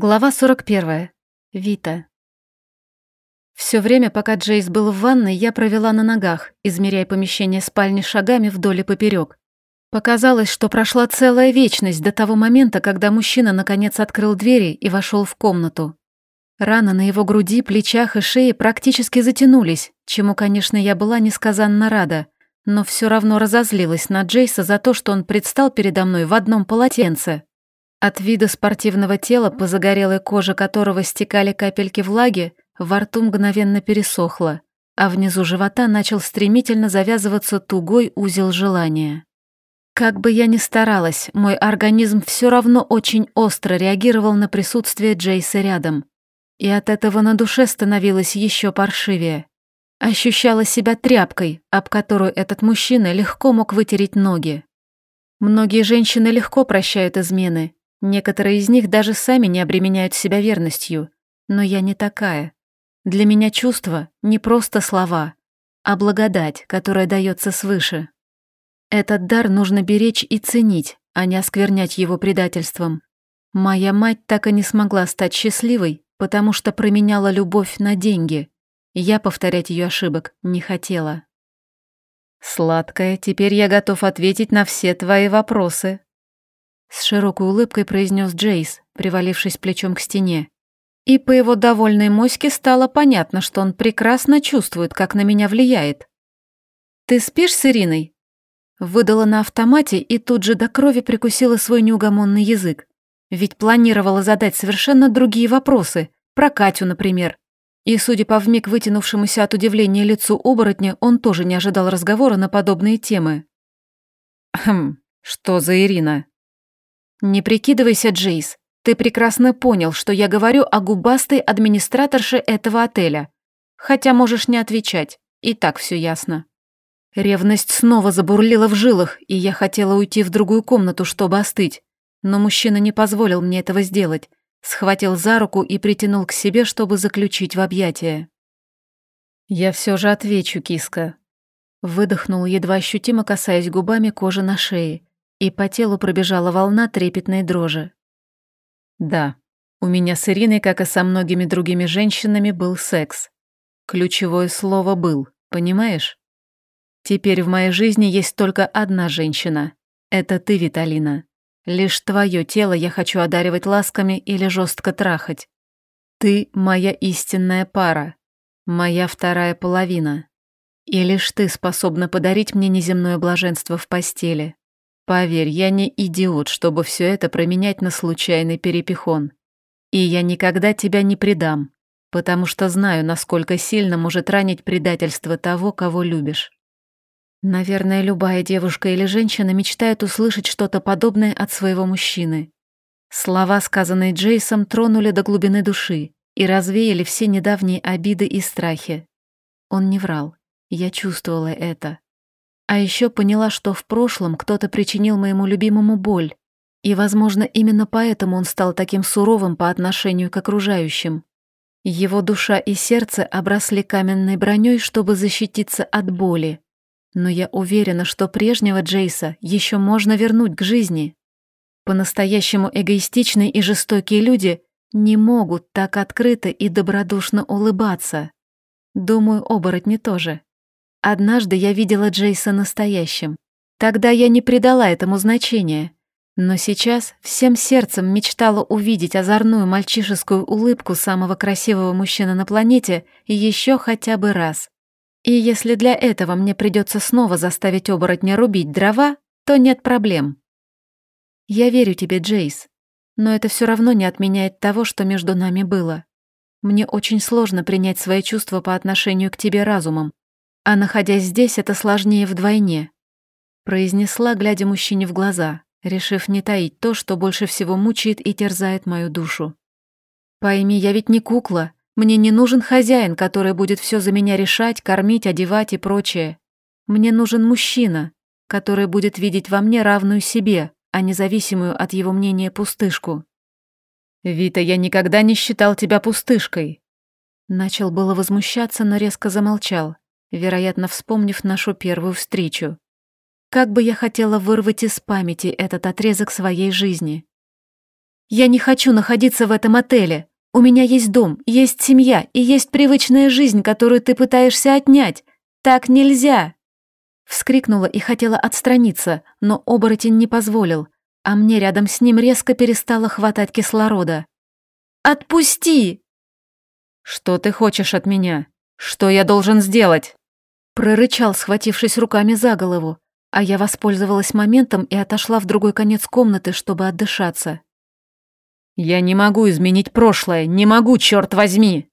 Глава 41. Вита. Все время, пока Джейс был в ванной, я провела на ногах, измеряя помещение спальни шагами вдоль и поперек. Показалось, что прошла целая вечность до того момента, когда мужчина наконец открыл двери и вошел в комнату. Раны на его груди, плечах и шее практически затянулись, чему, конечно, я была несказанно рада, но все равно разозлилась на Джейса за то, что он предстал передо мной в одном полотенце. От вида спортивного тела, по загорелой коже которого стекали капельки влаги, во рту мгновенно пересохло, а внизу живота начал стремительно завязываться тугой узел желания. Как бы я ни старалась, мой организм все равно очень остро реагировал на присутствие Джейса рядом. И от этого на душе становилось еще паршивее. Ощущала себя тряпкой, об которую этот мужчина легко мог вытереть ноги. Многие женщины легко прощают измены, Некоторые из них даже сами не обременяют себя верностью, но я не такая. Для меня чувство не просто слова, а благодать, которая дается свыше. Этот дар нужно беречь и ценить, а не осквернять его предательством. Моя мать так и не смогла стать счастливой, потому что променяла любовь на деньги. Я повторять ее ошибок не хотела. «Сладкая, теперь я готов ответить на все твои вопросы», с широкой улыбкой произнес Джейс, привалившись плечом к стене. И по его довольной моське стало понятно, что он прекрасно чувствует, как на меня влияет. «Ты спишь с Ириной?» Выдала на автомате и тут же до крови прикусила свой неугомонный язык. Ведь планировала задать совершенно другие вопросы, про Катю, например. И, судя по вмиг вытянувшемуся от удивления лицу оборотня, он тоже не ожидал разговора на подобные темы. «Хм, что за Ирина?» «Не прикидывайся, Джейс. Ты прекрасно понял, что я говорю о губастой администраторше этого отеля. Хотя можешь не отвечать, и так все ясно». Ревность снова забурлила в жилах, и я хотела уйти в другую комнату, чтобы остыть. Но мужчина не позволил мне этого сделать. Схватил за руку и притянул к себе, чтобы заключить в объятия. «Я все же отвечу, киска». Выдохнул, едва ощутимо касаясь губами кожи на шее, и по телу пробежала волна трепетной дрожи. Да, у меня с Ириной, как и со многими другими женщинами, был секс. Ключевое слово «был», понимаешь? Теперь в моей жизни есть только одна женщина. Это ты, Виталина. Лишь твое тело я хочу одаривать ласками или жестко трахать. Ты моя истинная пара, моя вторая половина. И лишь ты способна подарить мне неземное блаженство в постели. Поверь, я не идиот, чтобы все это променять на случайный перепихон. И я никогда тебя не предам, потому что знаю, насколько сильно может ранить предательство того, кого любишь. Наверное, любая девушка или женщина мечтает услышать что-то подобное от своего мужчины. Слова, сказанные Джейсом, тронули до глубины души и развеяли все недавние обиды и страхи. Он не врал, я чувствовала это. А еще поняла, что в прошлом кто-то причинил моему любимому боль, и, возможно, именно поэтому он стал таким суровым по отношению к окружающим. Его душа и сердце обросли каменной броней, чтобы защититься от боли. Но я уверена, что прежнего Джейса еще можно вернуть к жизни. По-настоящему эгоистичные и жестокие люди не могут так открыто и добродушно улыбаться. Думаю, оборотни тоже. Однажды я видела Джейса настоящим. Тогда я не придала этому значения. Но сейчас всем сердцем мечтала увидеть озорную мальчишескую улыбку самого красивого мужчины на планете еще хотя бы раз. И если для этого мне придется снова заставить оборотня рубить дрова, то нет проблем. Я верю тебе, Джейс, но это все равно не отменяет того, что между нами было. Мне очень сложно принять свои чувства по отношению к тебе разумом, а находясь здесь, это сложнее вдвойне», произнесла, глядя мужчине в глаза, решив не таить то, что больше всего мучает и терзает мою душу. «Пойми, я ведь не кукла. Мне не нужен хозяин, который будет все за меня решать, кормить, одевать и прочее. Мне нужен мужчина, который будет видеть во мне равную себе, а не зависимую от его мнения пустышку». «Вита, я никогда не считал тебя пустышкой». Начал было возмущаться, но резко замолчал, вероятно, вспомнив нашу первую встречу. Как бы я хотела вырвать из памяти этот отрезок своей жизни. Я не хочу находиться в этом отеле. У меня есть дом, есть семья и есть привычная жизнь, которую ты пытаешься отнять. Так нельзя!» Вскрикнула и хотела отстраниться, но оборотень не позволил, а мне рядом с ним резко перестало хватать кислорода. «Отпусти!» «Что ты хочешь от меня? Что я должен сделать?» Прорычал, схватившись руками за голову, а я воспользовалась моментом и отошла в другой конец комнаты, чтобы отдышаться. «Я не могу изменить прошлое, не могу, черт возьми!»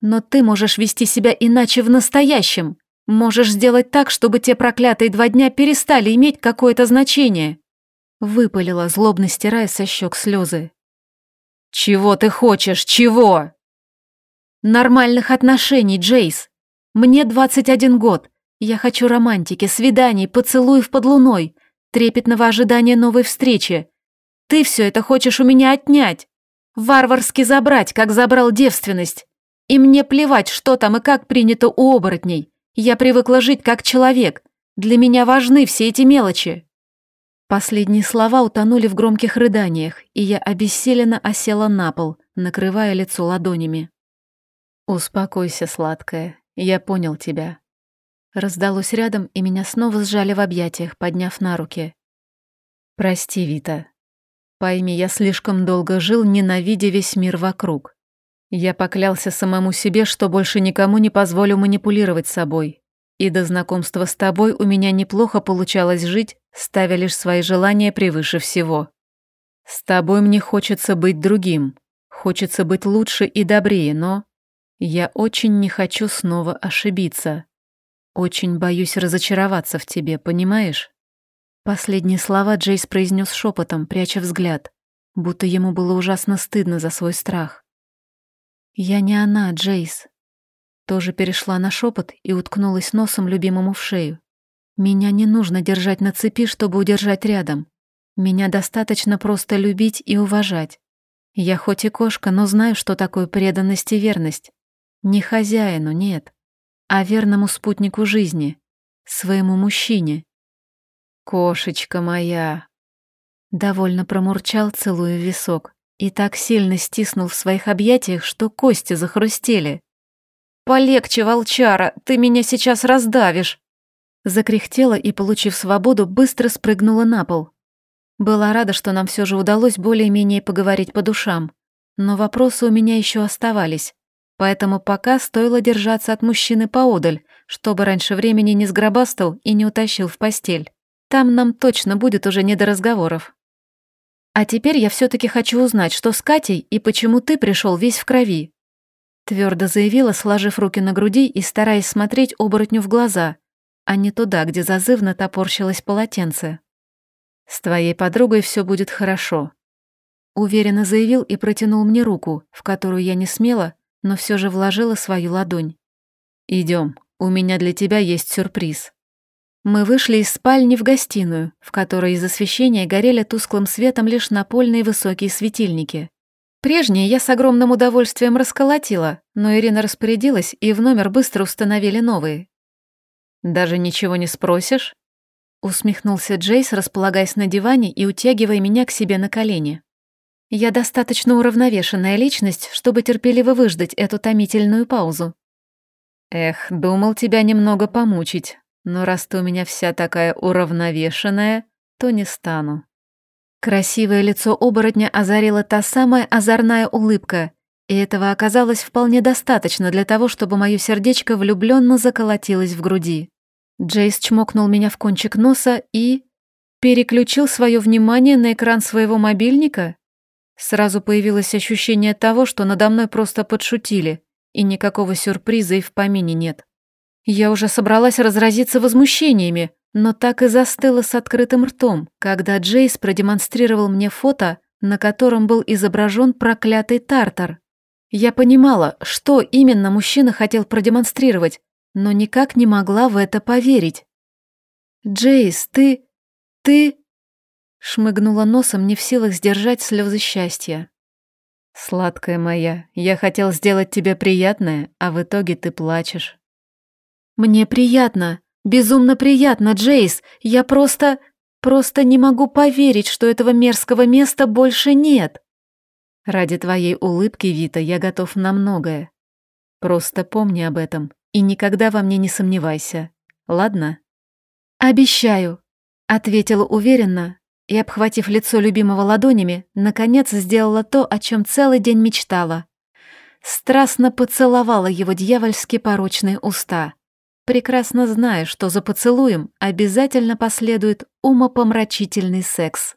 «Но ты можешь вести себя иначе в настоящем. Можешь сделать так, чтобы те проклятые два дня перестали иметь какое-то значение!» Выпалила, злобно стирая со щек слезы. «Чего ты хочешь? Чего?» «Нормальных отношений, Джейс. Мне 21 год. Я хочу романтики, свиданий, поцелуев под луной, трепетного ожидания новой встречи. Ты все это хочешь у меня отнять. Варварски забрать, как забрал девственность. И мне плевать, что там и как принято у оборотней. Я привыкла жить как человек. Для меня важны все эти мелочи. Последние слова утонули в громких рыданиях, и я обессиленно осела на пол, накрывая лицо ладонями. «Успокойся, сладкая, я понял тебя». Раздалось рядом, и меня снова сжали в объятиях, подняв на руки. «Прости, Вита. Пойми, я слишком долго жил, ненавидя весь мир вокруг. Я поклялся самому себе, что больше никому не позволю манипулировать собой, и до знакомства с тобой у меня неплохо получалось жить, ставя лишь свои желания превыше всего. С тобой мне хочется быть другим, хочется быть лучше и добрее, но я очень не хочу снова ошибиться. Очень боюсь разочароваться в тебе, понимаешь? Последние слова Джейс произнес шепотом, пряча взгляд, будто ему было ужасно стыдно за свой страх. «Я не она, Джейс тоже перешла на шепот и уткнулась носом любимому в шею. Меня не нужно держать на цепи, чтобы удержать рядом. Меня достаточно просто любить и уважать. Я хоть и кошка, но знаю, что такое преданность и верность. Не хозяину, нет, а верному спутнику жизни, своему мужчине. «Кошечка моя!» Довольно промурчал, целуя висок, и так сильно стиснул в своих объятиях, что кости захрустели. «Полегче, волчара, ты меня сейчас раздавишь!» Закряхтела и, получив свободу, быстро спрыгнула на пол. Была рада, что нам все же удалось более-менее поговорить по душам. Но вопросы у меня еще оставались. Поэтому пока стоило держаться от мужчины поодаль, чтобы раньше времени не сгробастал и не утащил в постель. Там нам точно будет уже не до разговоров. А теперь я все таки хочу узнать, что с Катей и почему ты пришел весь в крови. Твердо заявила, сложив руки на груди и стараясь смотреть оборотню в глаза, а не туда, где зазывно топорщилось полотенце. «С твоей подругой все будет хорошо», — уверенно заявил и протянул мне руку, в которую я не смела, но все же вложила свою ладонь. Идем, у меня для тебя есть сюрприз». Мы вышли из спальни в гостиную, в которой из освещения горели тусклым светом лишь напольные высокие светильники. Прежние я с огромным удовольствием расколотила, но Ирина распорядилась, и в номер быстро установили новые. «Даже ничего не спросишь?» Усмехнулся Джейс, располагаясь на диване и утягивая меня к себе на колени. «Я достаточно уравновешенная личность, чтобы терпеливо выждать эту томительную паузу». «Эх, думал тебя немного помучить, но раз ты у меня вся такая уравновешенная, то не стану». Красивое лицо оборотня озарила та самая озорная улыбка, и этого оказалось вполне достаточно для того, чтобы мое сердечко влюбленно заколотилось в груди. Джейс чмокнул меня в кончик носа и... переключил свое внимание на экран своего мобильника. Сразу появилось ощущение того, что надо мной просто подшутили, и никакого сюрприза и в помине нет. Я уже собралась разразиться возмущениями, но так и застыла с открытым ртом, когда Джейс продемонстрировал мне фото, на котором был изображен проклятый Тартар. Я понимала, что именно мужчина хотел продемонстрировать, но никак не могла в это поверить. «Джейс, ты... ты...» Шмыгнула носом, не в силах сдержать слезы счастья. «Сладкая моя, я хотел сделать тебе приятное, а в итоге ты плачешь». «Мне приятно», Безумно приятно, Джейс. Я просто... Просто не могу поверить, что этого мерзкого места больше нет. Ради твоей улыбки, Вита, я готов на многое. Просто помни об этом и никогда во мне не сомневайся. Ладно? Обещаю, ответила уверенно и, обхватив лицо любимого ладонями, наконец сделала то, о чем целый день мечтала. Страстно поцеловала его дьявольски порочные уста прекрасно зная, что за поцелуем обязательно последует умопомрачительный секс.